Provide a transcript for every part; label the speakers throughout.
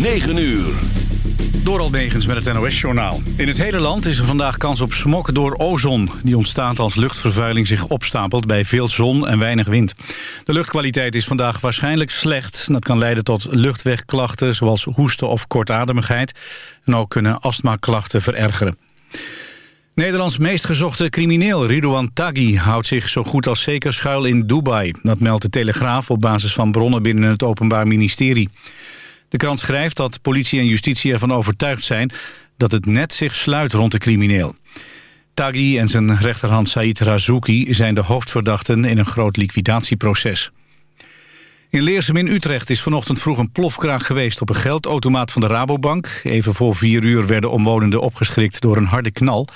Speaker 1: 9 uur.
Speaker 2: Door Negens met het NOS-journaal. In het hele land is er vandaag kans op smok door ozon. Die ontstaat als luchtvervuiling zich opstapelt bij veel zon en weinig wind. De luchtkwaliteit is vandaag waarschijnlijk slecht. Dat kan leiden tot luchtwegklachten zoals hoesten of kortademigheid. En ook kunnen astmaklachten verergeren. Nederlands meest gezochte crimineel Ridouan Taghi houdt zich zo goed als zeker schuil in Dubai. Dat meldt de Telegraaf op basis van bronnen binnen het Openbaar Ministerie. De krant schrijft dat politie en justitie ervan overtuigd zijn... dat het net zich sluit rond de crimineel. Taghi en zijn rechterhand Said Razouki zijn de hoofdverdachten... in een groot liquidatieproces. In Leersum in Utrecht is vanochtend vroeg een plofkraak geweest... op een geldautomaat van de Rabobank. Even voor vier uur werden omwonenden opgeschrikt door een harde knal.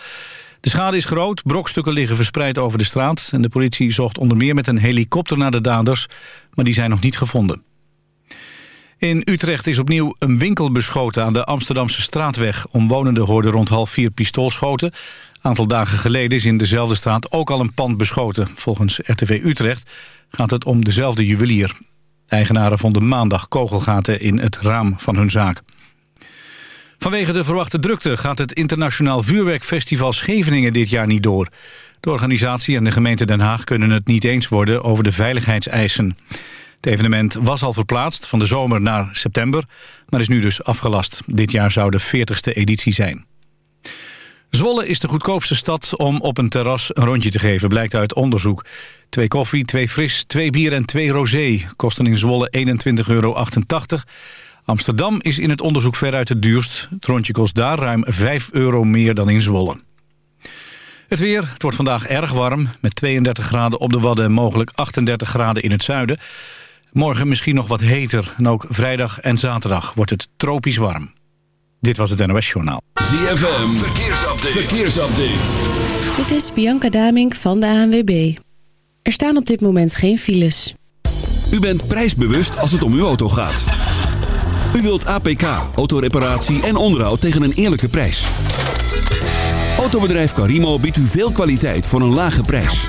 Speaker 2: De schade is groot, brokstukken liggen verspreid over de straat... en de politie zocht onder meer met een helikopter naar de daders... maar die zijn nog niet gevonden. In Utrecht is opnieuw een winkel beschoten aan de Amsterdamse straatweg. Omwonenden hoorden rond half vier pistoolschoten. Een aantal dagen geleden is in dezelfde straat ook al een pand beschoten. Volgens RTV Utrecht gaat het om dezelfde juwelier. Eigenaren vonden maandag kogelgaten in het raam van hun zaak. Vanwege de verwachte drukte gaat het internationaal vuurwerkfestival Scheveningen dit jaar niet door. De organisatie en de gemeente Den Haag kunnen het niet eens worden over de veiligheidseisen. Het evenement was al verplaatst van de zomer naar september, maar is nu dus afgelast. Dit jaar zou de 40ste editie zijn. Zwolle is de goedkoopste stad om op een terras een rondje te geven, blijkt uit onderzoek. Twee koffie, twee fris, twee bier en twee rosé kosten in Zwolle 21,88 euro. Amsterdam is in het onderzoek veruit het duurst. Het rondje kost daar ruim 5 euro meer dan in Zwolle. Het weer, het wordt vandaag erg warm, met 32 graden op de Wadden en mogelijk 38 graden in het zuiden. Morgen misschien nog wat heter. En ook vrijdag en zaterdag wordt het tropisch warm. Dit was het NOS Journaal.
Speaker 1: ZFM, verkeersupdate. verkeersupdate.
Speaker 3: Dit is Bianca Damink van de ANWB. Er staan op dit moment geen files.
Speaker 1: U bent prijsbewust als het om uw auto gaat. U wilt APK, autoreparatie en onderhoud tegen een eerlijke prijs. Autobedrijf Carimo biedt u veel kwaliteit voor een lage prijs.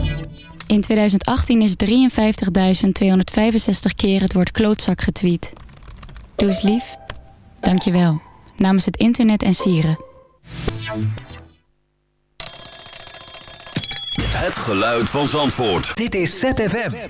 Speaker 4: In 2018 is 53.265 keer het woord klootzak getweet. Doe eens lief. Dank je wel. Namens het internet en sieren.
Speaker 1: Het geluid van Zandvoort.
Speaker 5: Dit is ZFM.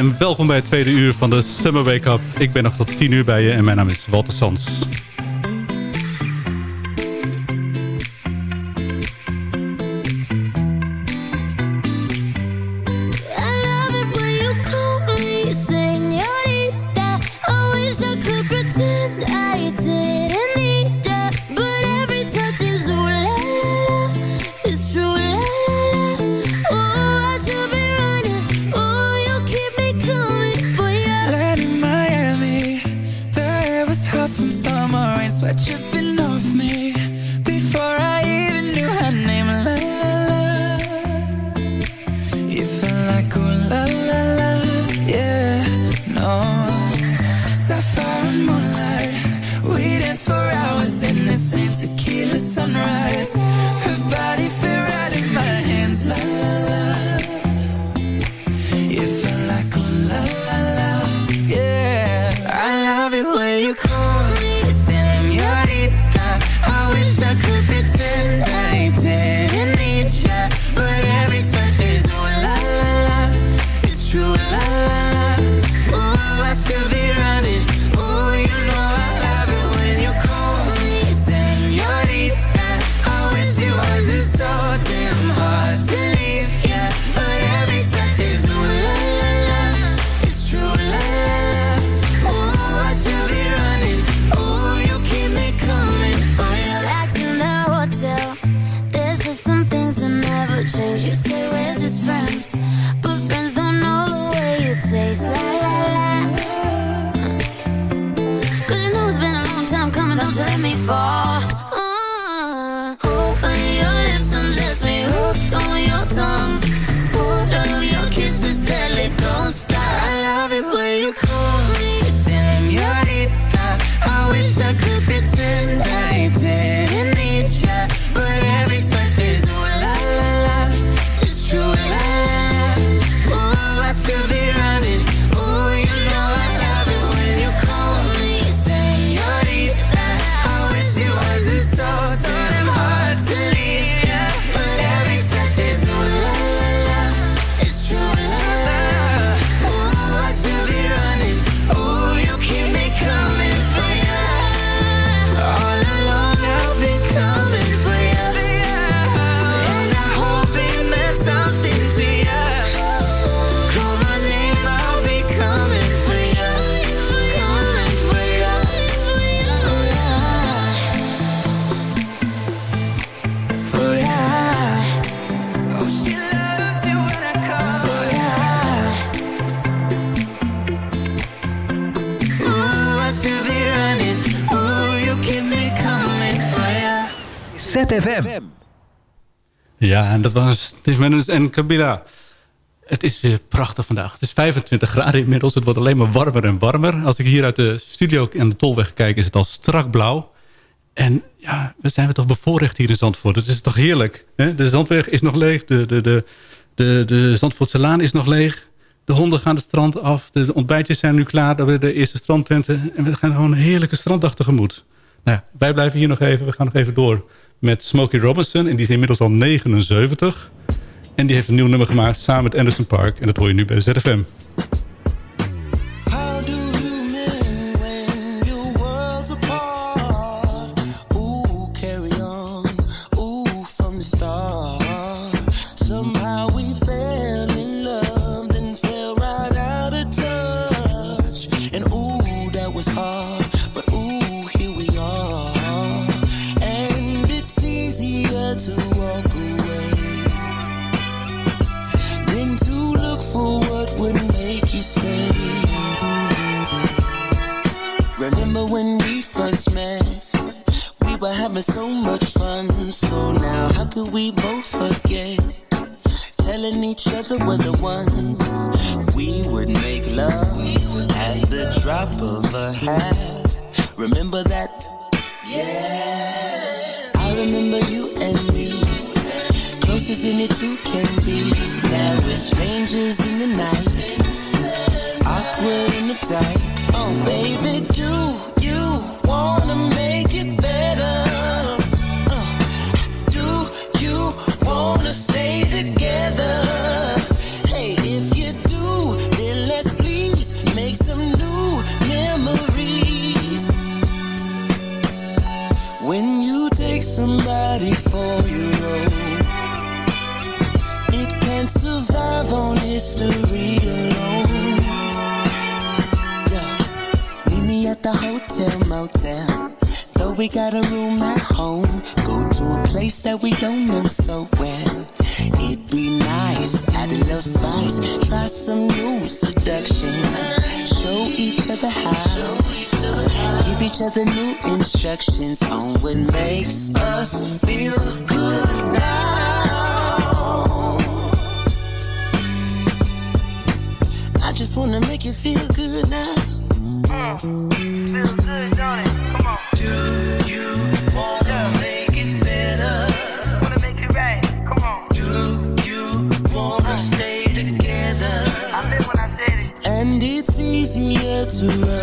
Speaker 6: En welkom bij het tweede uur van de Summer Wake Up. Ik ben nog tot 10 uur bij je en mijn naam is Walter Sans.
Speaker 5: ZFM.
Speaker 7: Ja, en dat was en Kabila. Het is weer prachtig vandaag. Het is 25 graden inmiddels. Het wordt alleen maar warmer en warmer. Als ik hier uit de studio aan de Tolweg kijk... is het al strak blauw. En ja, we zijn we toch bevoorrecht hier in Zandvoort. Het is toch heerlijk. Hè? De Zandweg is nog leeg. De, de, de, de, de Zandvoortse Laan is nog leeg. De honden gaan het strand af. De ontbijtjes zijn nu klaar. Weer de eerste strandtenten. En we gaan gewoon een heerlijke stranddag tegemoet. Nou wij blijven hier nog even. We gaan nog even door met Smokey Robinson. En die is inmiddels al 79. En die heeft een nieuw nummer gemaakt samen met Anderson Park. En dat hoor je nu bij ZFM.
Speaker 8: Wanna make you feel good now. Mm. Feel good, don't it? Come on. Do you wanna make it better? Wanna make it right? Come on. Do you wanna stay together? I meant when I said it. And it's easier to run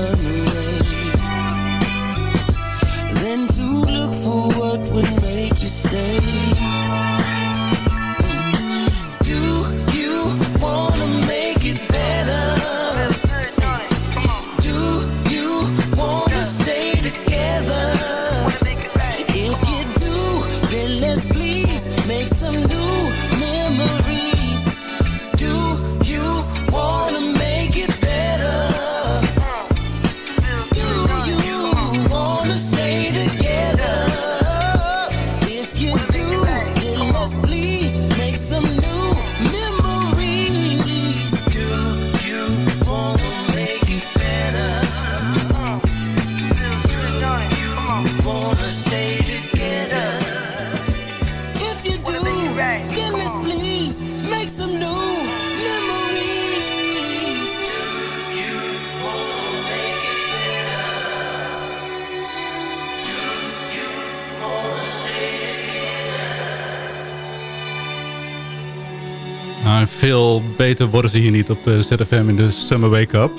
Speaker 7: beter worden ze hier niet op uh, ZFM in de Summer Wake Up.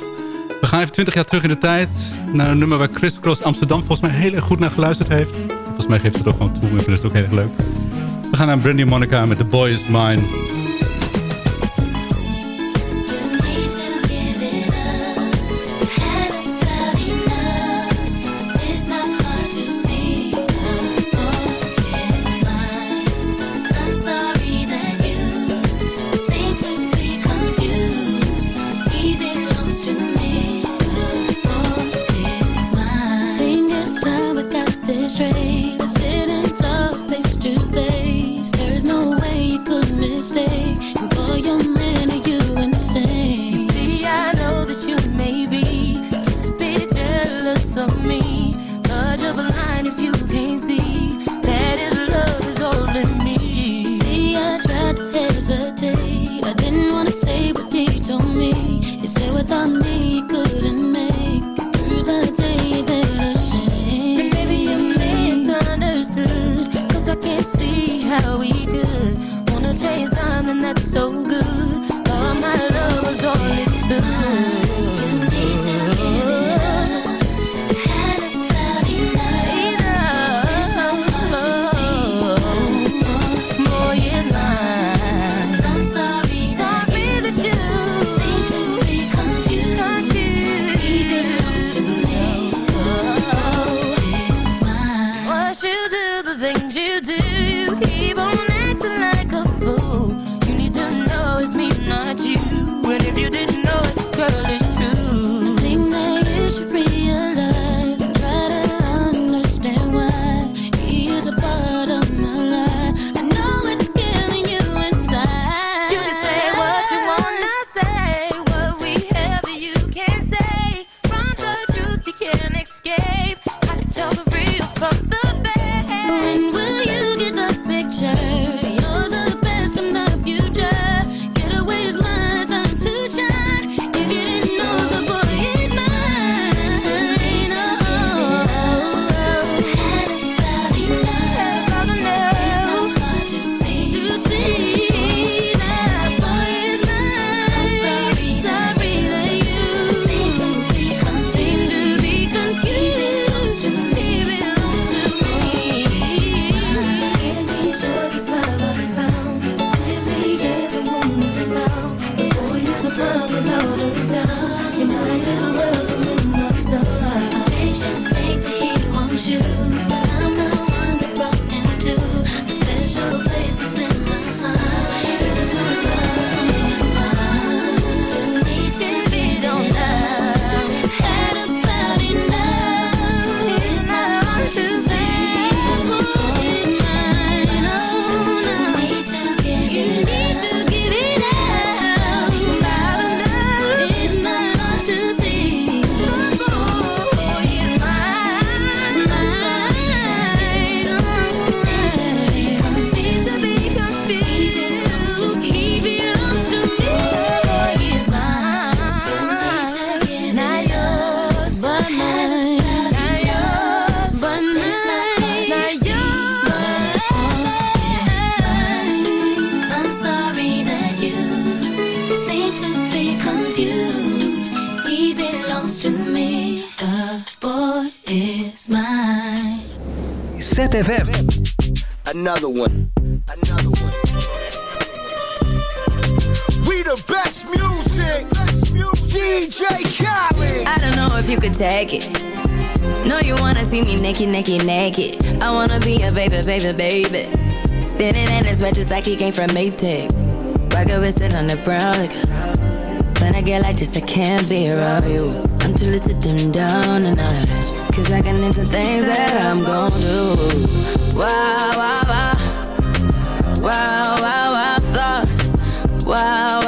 Speaker 7: We gaan even 20 jaar terug in de tijd. Naar een nummer waar Chris Cross Amsterdam volgens mij heel erg goed naar geluisterd heeft. Volgens mij geeft ze het ook gewoon toe en vind het ook heel erg leuk. We gaan naar Brandy Monica met The Boy Is Mine.
Speaker 9: No, you wanna see me naked, naked, naked. I wanna be a baby, baby, baby. Spinning in his red just like he came from Maytag. Rocket with it on the brown liquor. When I get like this, I can't be around you. I'm too little to dim down a notch. Cause I can into things that I'm gon' do. Wow, wow, wow. Wow, wow, wow, thoughts. Wow, wow.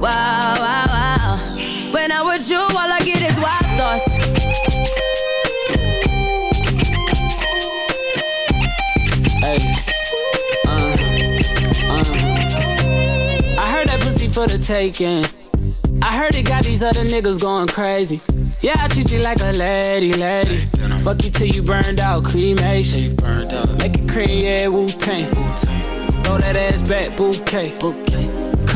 Speaker 9: Wow, wow, wow. When I'm with you, all I get is wild thoughts.
Speaker 10: Hey. Uh, uh. I heard that pussy for the taking. I heard it got these other niggas going crazy. Yeah, I treat you like a lady, lady. Fuck you till you burned out, cremation. Make it cream, yeah, Wu Tang. Throw that ass back, bouquet.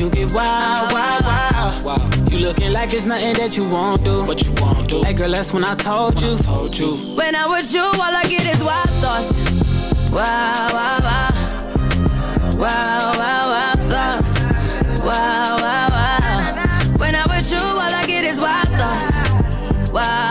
Speaker 10: Cause you get wild, wild, wild. You looking like it's nothing that you won't do. What you won't do. Hey girl, that's when I told you. Told you.
Speaker 9: When I'm with you, all I get is wild thoughts. Wow, wow, wow. Wow, wow, wow, thoughts. Wow, wow, wow. When I'm with you, all I get is wild thoughts. Wow, wow, wow.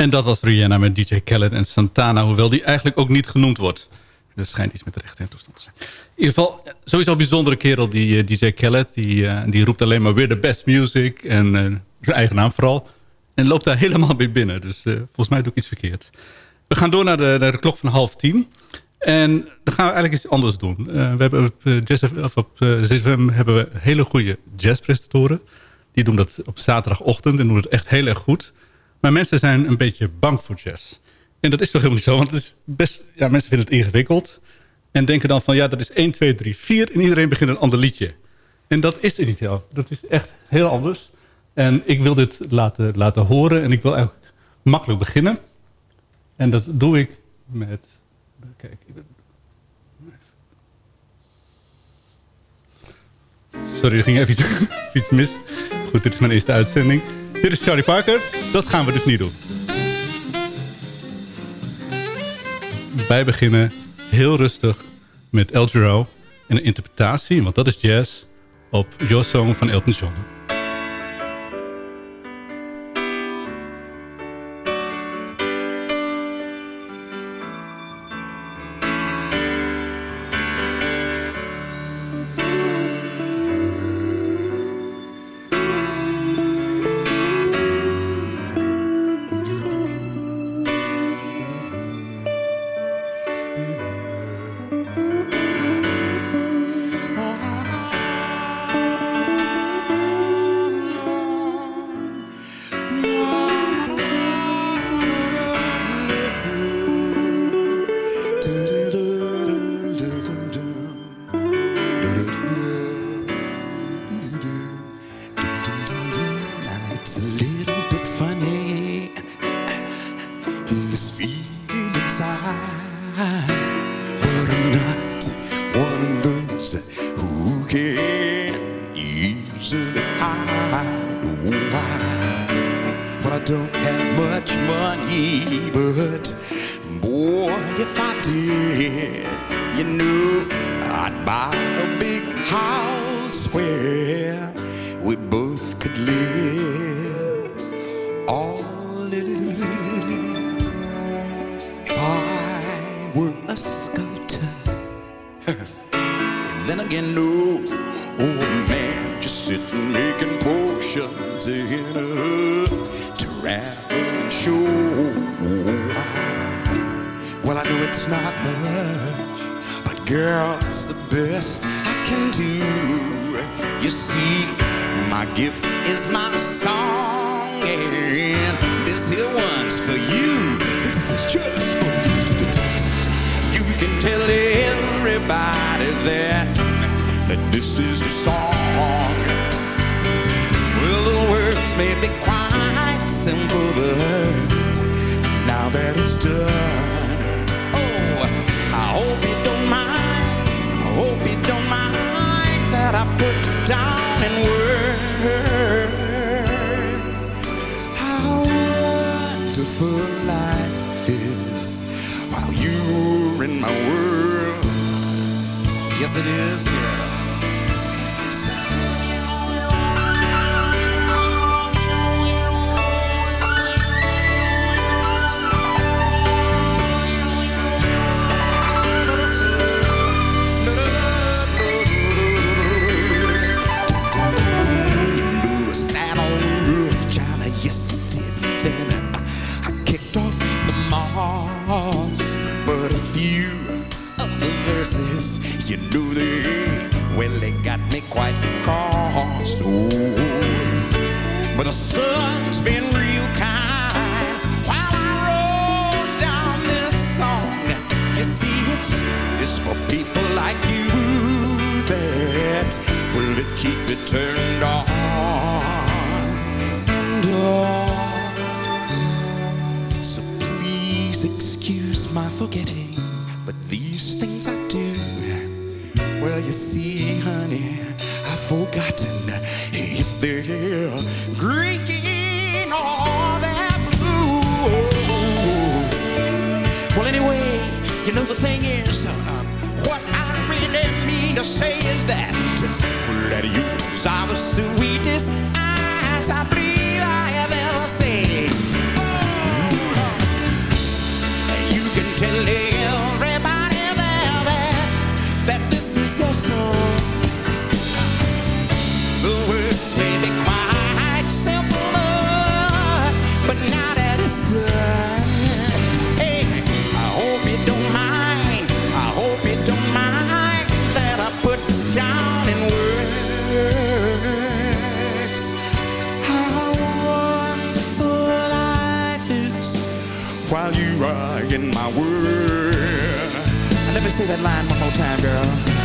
Speaker 11: En dat was Rihanna met DJ Khaled en Santana, hoewel die eigenlijk ook niet genoemd wordt. Dat schijnt iets met rechten in toestand te zijn. In ieder geval, sowieso een bijzondere kerel, die uh, DJ Khaled. Die, uh, die roept alleen maar weer de best music. En uh, zijn eigen naam vooral. En loopt daar helemaal mee binnen. Dus volgens mij doe ik iets verkeerd. We gaan door naar de, naar de klok van half tien. En dan gaan we eigenlijk iets anders doen. we hebben op, Jazz, of op ZFM hebben we hele goede jazzpresentatoren. Die doen dat op zaterdagochtend en doen het echt heel erg goed. Maar mensen zijn een beetje bang voor jazz. En dat is toch helemaal niet zo, want het is best, ja, mensen vinden het ingewikkeld. En denken dan van, ja, dat is 1, 2, 3, 4 en iedereen begint een ander liedje. En dat is het niet zo. Dat is echt heel anders. En ik wil dit laten, laten horen en ik wil eigenlijk makkelijk beginnen. En dat doe ik met... Kijk, Sorry, er ging even iets, iets mis. Goed, dit is mijn eerste uitzending. Dit is Charlie Parker. Dat gaan we dus niet doen. Wij beginnen heel rustig met El Giro. En een interpretatie, want dat is jazz, op Your Song van Elton John.
Speaker 12: we both yes it is here. place for people like you that will it keep it turned on and on. So please excuse my forgetting, but these things I do. Well, you see, honey, I've forgotten if they're Greek or they're blue. Well, anyway, you know the thing is. Uh, to say is that that you are the sweetest eyes I believe I have ever seen. Oh. You can tell everybody there that, that this is your song. The world. in my world. Let me say that line one more time, girl.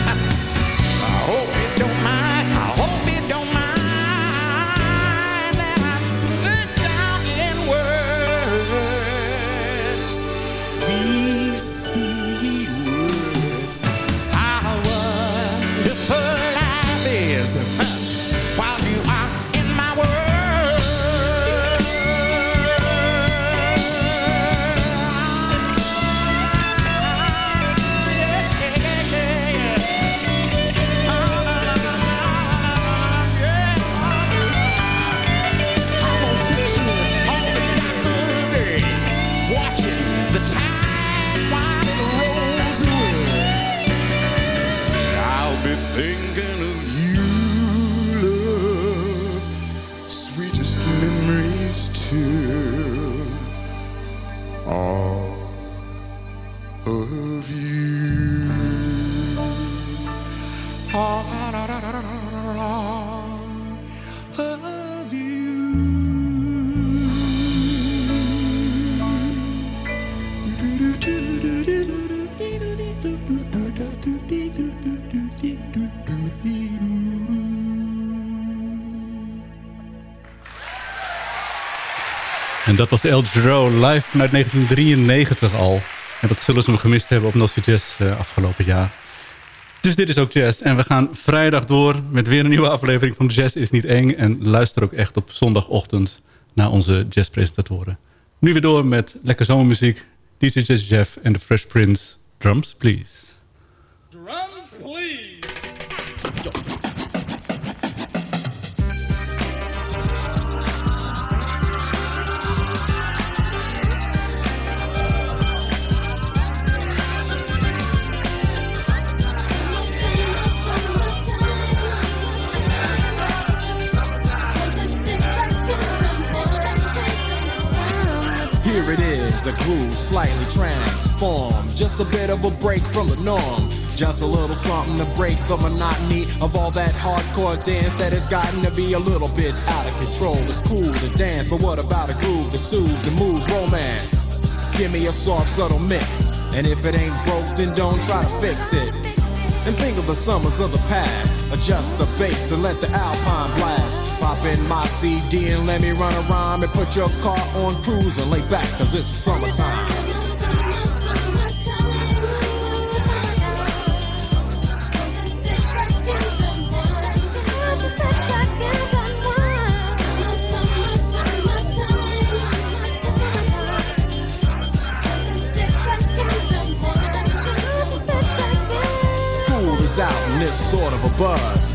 Speaker 11: Dat was El Giro live vanuit 1993 al. En dat zullen ze nog gemist hebben op Nostra Jazz eh, afgelopen jaar. Dus dit is ook jazz. En we gaan vrijdag door met weer een nieuwe aflevering van Jazz is niet eng. En luister ook echt op zondagochtend naar onze jazzpresentatoren. Nu weer door met lekker zomermuziek. DJ Jazz Jeff en The Fresh Prince. Drums, please. Drums, please.
Speaker 13: A groove slightly transformed. Just a bit of a break from the norm. Just a little something to break the monotony of all that hardcore dance that has gotten to be a little bit out of control. It's cool to dance, but what about a groove that soothes and moves romance? Give me a soft, subtle mix. And if it ain't broke, then don't try to fix it. And think of the summers of the past. Adjust the bass and let the alpine blast. Pop in my CD and let me run around and put your car on cruise and lay back, cause it's summertime. School is out in this sort of a buzz.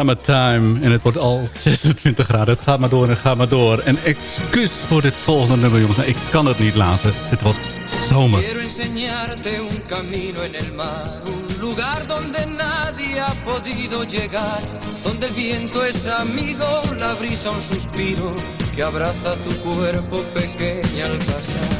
Speaker 11: Summertime. En het wordt al 26 graden. Het gaat maar door en gaat maar door. En excuus voor dit volgende nummer, jongens. ik kan het niet laten. Het wordt zomer. Quiero enseñarte un camino en el mar. Un lugar donde nadie ha podido llegar. Donde el viento es amigo, la brisa un suspiro. Que abraza tu cuerpo pequeña al pasar.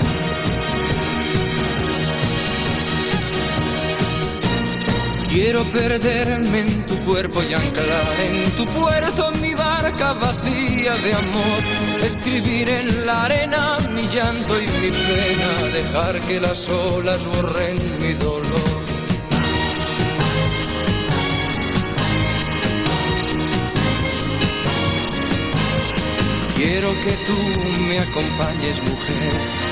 Speaker 14: Quiero perderme en tu cuerpo y anclar en tu puerto mi barca vacía de amor. Escribir en la arena mi llanto y mi pena, dejar que las olas borren mi dolor. Quiero que tú me acompañes, mujer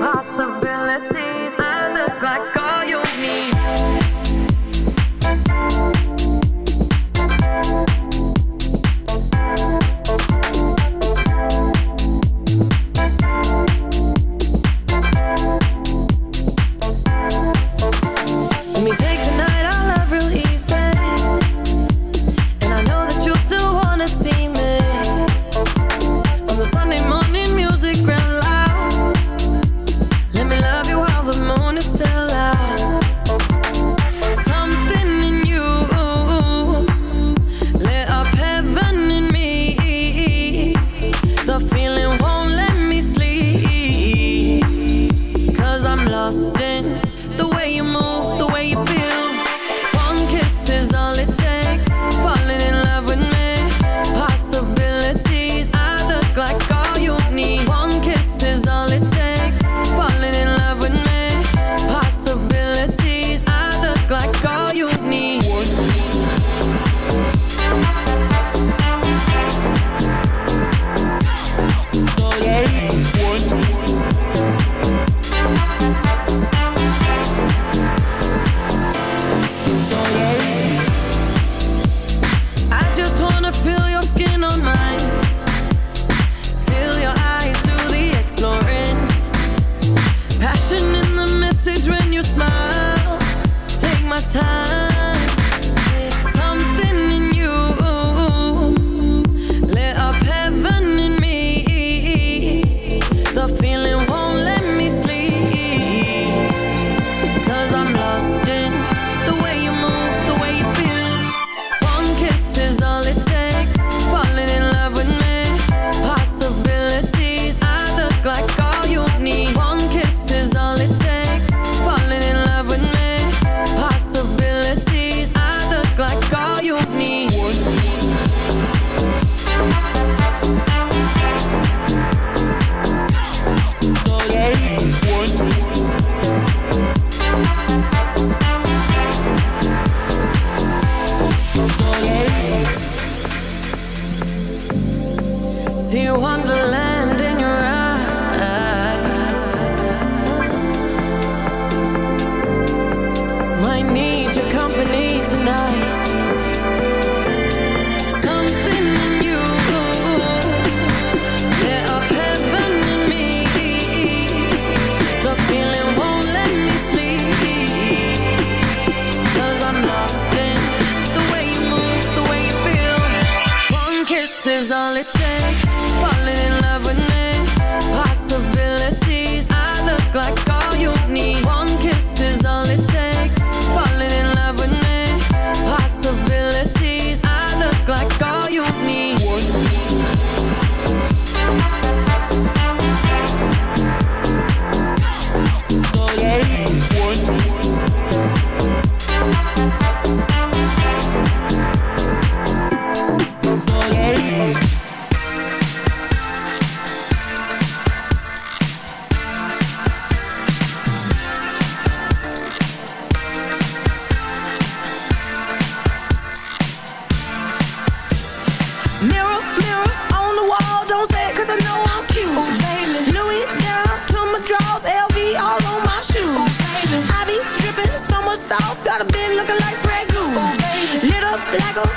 Speaker 15: possibility.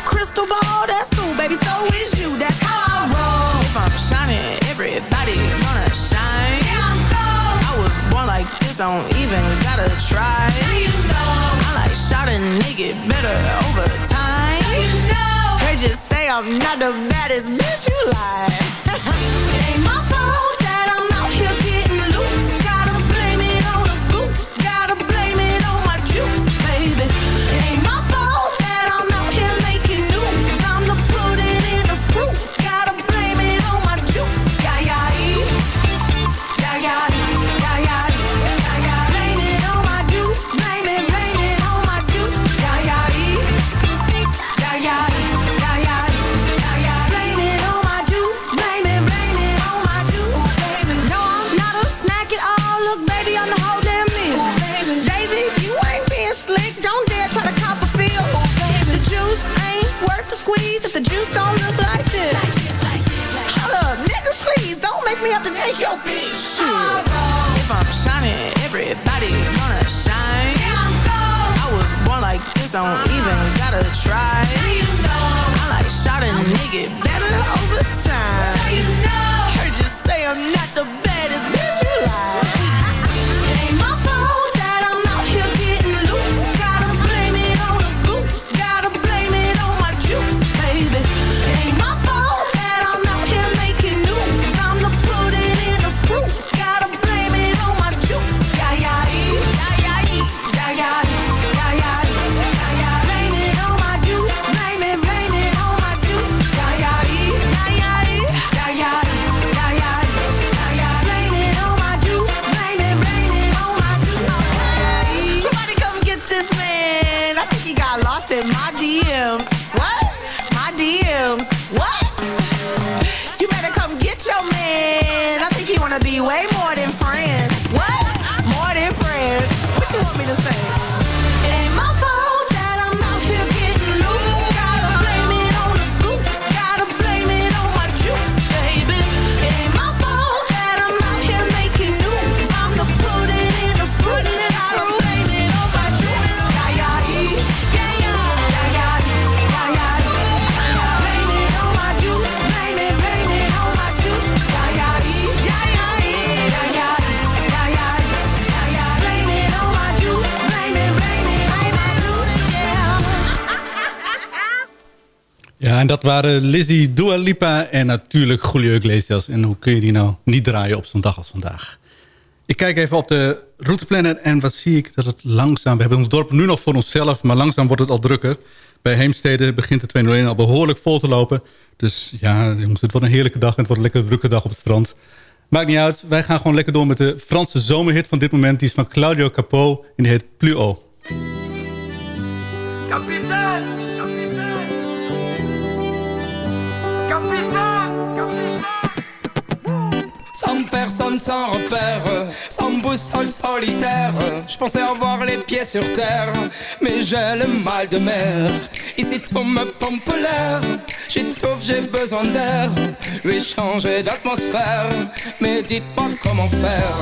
Speaker 8: Crystal ball, that's cool, baby. So is you. That's how I roll. If I'm shining, everybody gonna shine. Yeah, I'm gold. I was born like this, don't even gotta try. Now you know. I like shot a nigga better over time. Now you know. Heard you say I'm not the baddest bitch you like. If I'm shining, everybody gonna shine. I was born like this, don't even gotta try. I like shot a nigga better
Speaker 11: En dat waren Lizzie, Dua Lipa en natuurlijk Julio Iglesias. En hoe kun je die nou niet draaien op zo'n dag als vandaag? Ik kijk even op de routeplanner en wat zie ik dat het langzaam... We hebben ons dorp nu nog voor onszelf, maar langzaam wordt het al drukker. Bij Heemstede begint de 201 al behoorlijk vol te lopen. Dus ja, jongens, het wordt een heerlijke dag en het wordt een lekker drukke dag op het strand. Maakt niet uit, wij gaan gewoon lekker door met de Franse zomerhit van dit moment. Die is van Claudio Capot en die heet Plus haut.
Speaker 16: Sans personne, sans repère, sans boussole solitaire. Je pensais avoir les pieds sur terre, mais j'ai le mal de mer. Ici tout me pompe l'air, j'étouffe, j'ai besoin d'air. Lui changer d'atmosphère, mais dites-moi comment faire.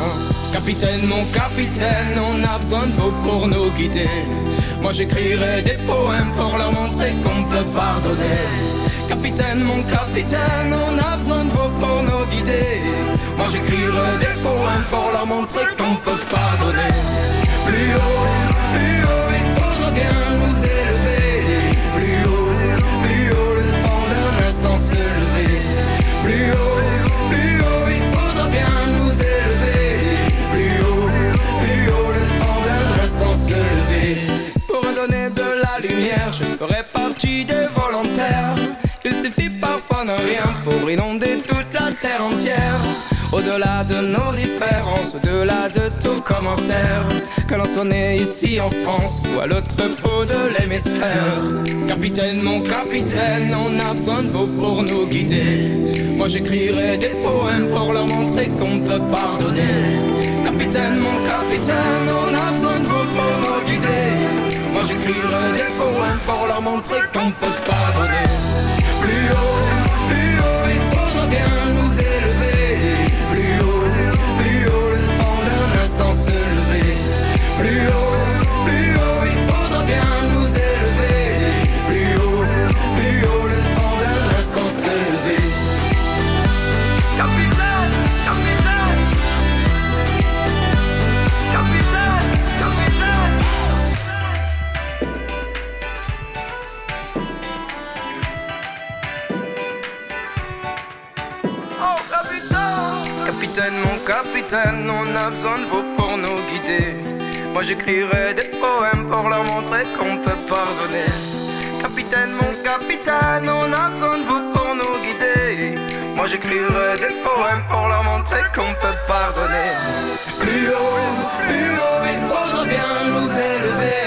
Speaker 16: Capitaine, mon capitaine, on a besoin de vous pour nous guider. Moi j'écrirai des poèmes pour leur montrer qu'on peut pardonner. Capitaine, mon capitaine, on a besoin de vous pour nous guider. Moi j'écrirai des poèmes pour leur montrer qu'on peut pardonner. Plus haut, je ferai partie des volontaires. Il suffit parfois de rien pour inonder toute la terre entière. Au-delà de nos différences, au-delà de tout commentaire, que l'on soit né ici en France ou à l'autre bout de l'hémisphère. Capitaine, mon capitaine, on a besoin de vous pour nous guider. Moi j'écrirai des poèmes pour leur montrer qu'on peut pardonner. Capitaine, mon capitaine, on a besoin de vous pour nous guider. Des poèmes pour leur montrer qu'on peut pardonner. Plus haut,
Speaker 17: capitaine, on a besoin de vous pour nous guider. Moi j'écrirai des poèmes pour leur montrer qu'on peut pardonner. Capitaine, mon capitaine, on a besoin de vous pour nous guider. Moi j'écrirai des poèmes pour leur montrer qu'on peut pardonner. Plus haut, plus haut, il faudra bien nous élever.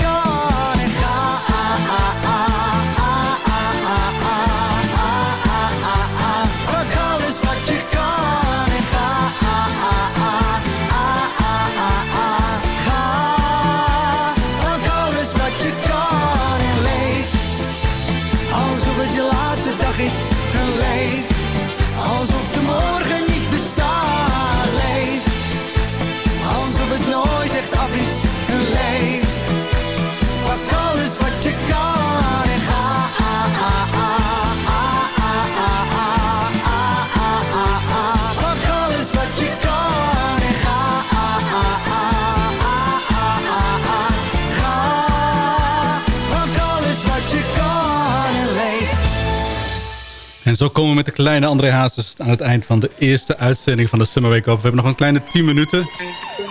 Speaker 11: zo komen we met de kleine André Hazes aan het eind van de eerste uitzending van de Summer Wake Up. We hebben nog een kleine 10 minuten.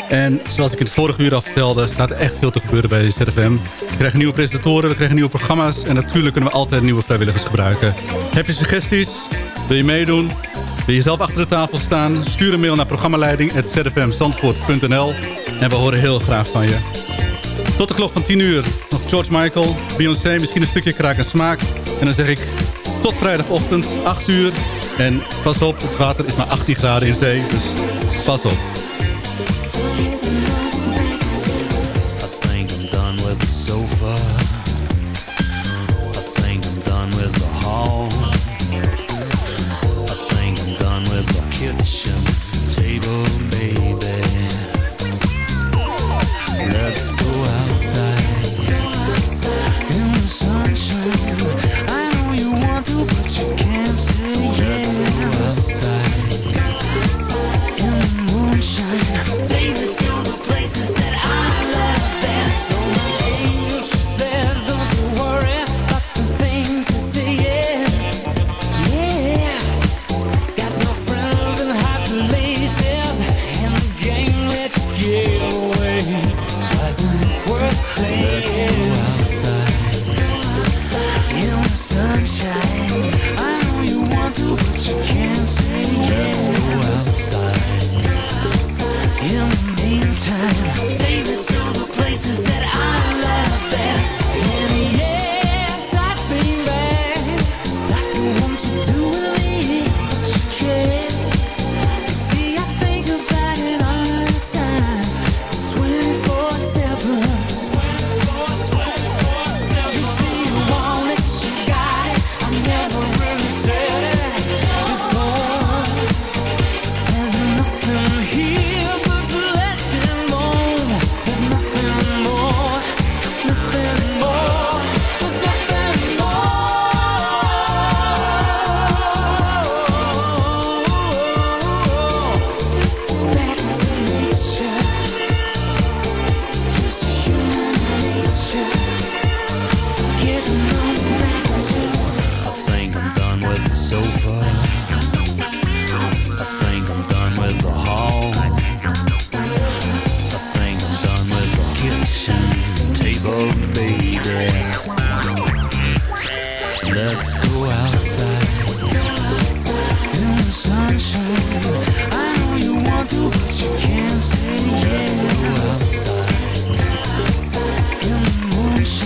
Speaker 11: En zoals ik in het vorige uur al vertelde, staat er echt veel te gebeuren bij ZFM. We krijgen nieuwe presentatoren, we krijgen nieuwe programma's... en natuurlijk kunnen we altijd nieuwe vrijwilligers gebruiken. Heb je suggesties? Wil je meedoen? Wil je zelf achter de tafel staan? Stuur een mail naar programmaleiding.zfmzandvoort.nl en we horen heel graag van je.
Speaker 18: Tot de klok van 10 uur. Nog George Michael, Beyoncé, misschien een stukje kraak en smaak. En dan zeg ik tot vrijdagochtend 8 uur. En pas op, het water is maar 18 graden in zee, dus pas op.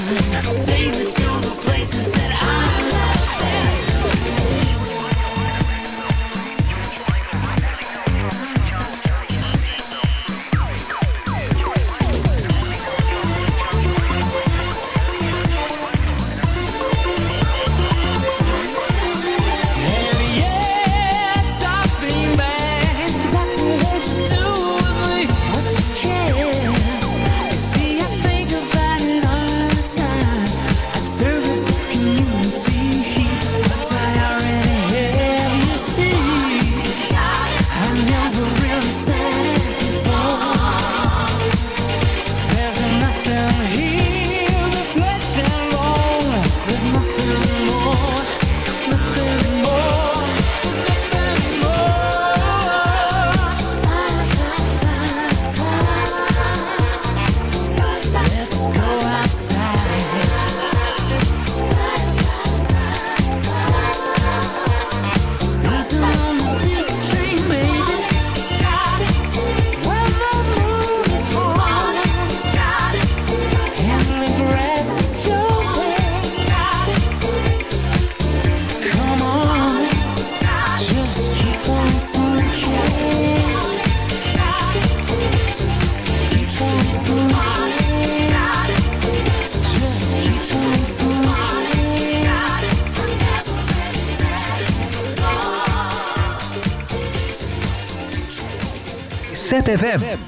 Speaker 19: Take the time.
Speaker 5: ZFM.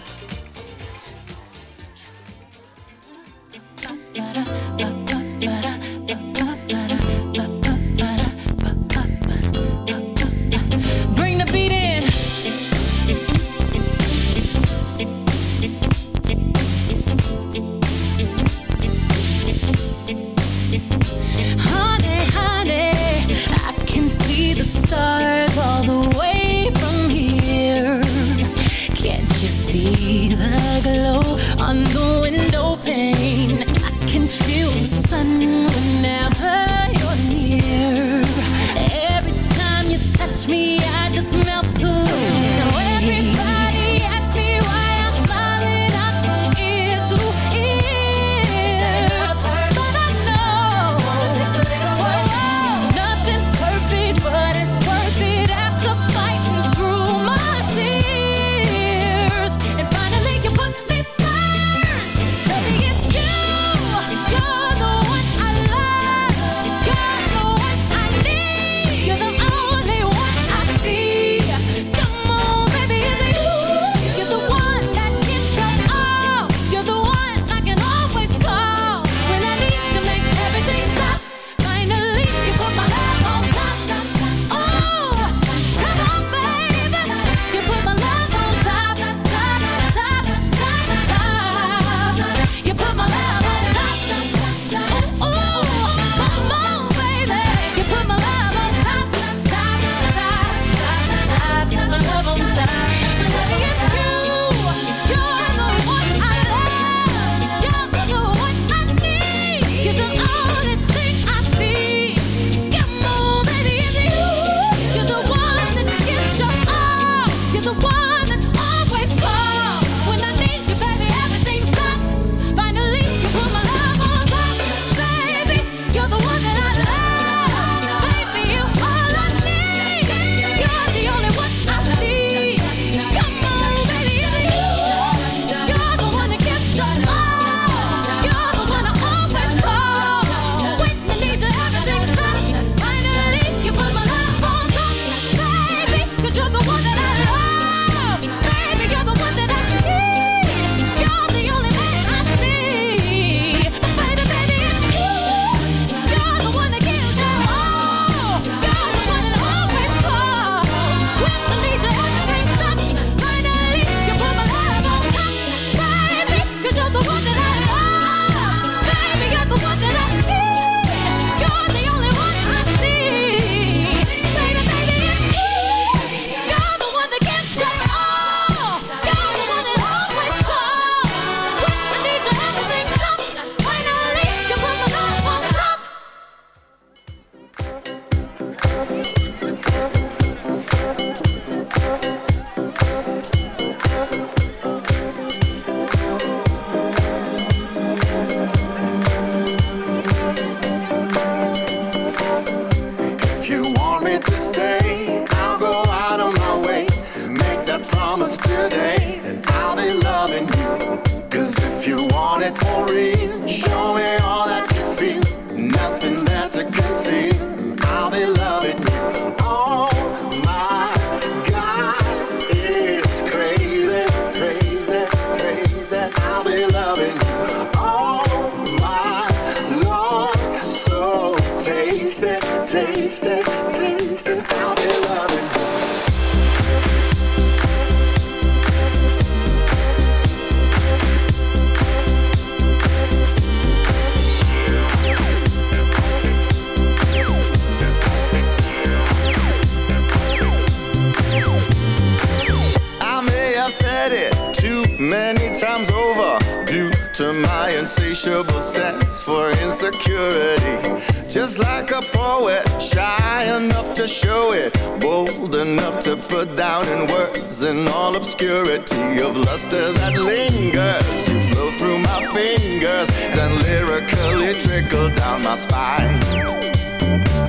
Speaker 7: Insatiable sense for insecurity. Just like a poet, shy enough to show it, bold enough to put down in words in all obscurity of luster that lingers. You flow through my fingers, then lyrically trickle down my spine.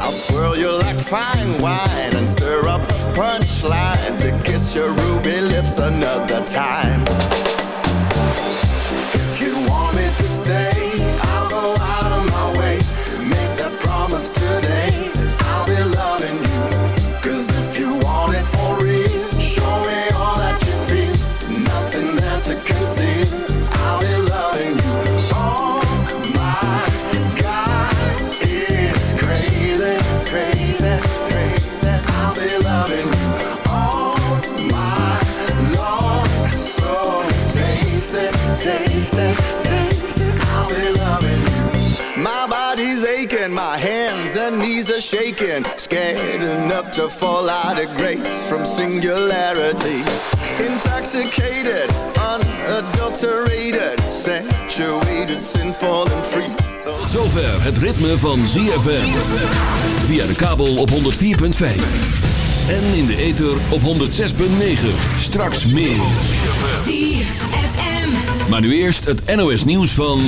Speaker 7: I'll swirl you like fine wine and stir up a punchline to kiss your ruby lips another time. Enough to fall out of grace from singularity. Intoxicated, unadulterated, saturated, sinful and free.
Speaker 1: Tot zover het ritme van ZFM. Via de kabel op 104.5. En in de ether op 106.9. Straks meer. Maar nu eerst het NOS nieuws van...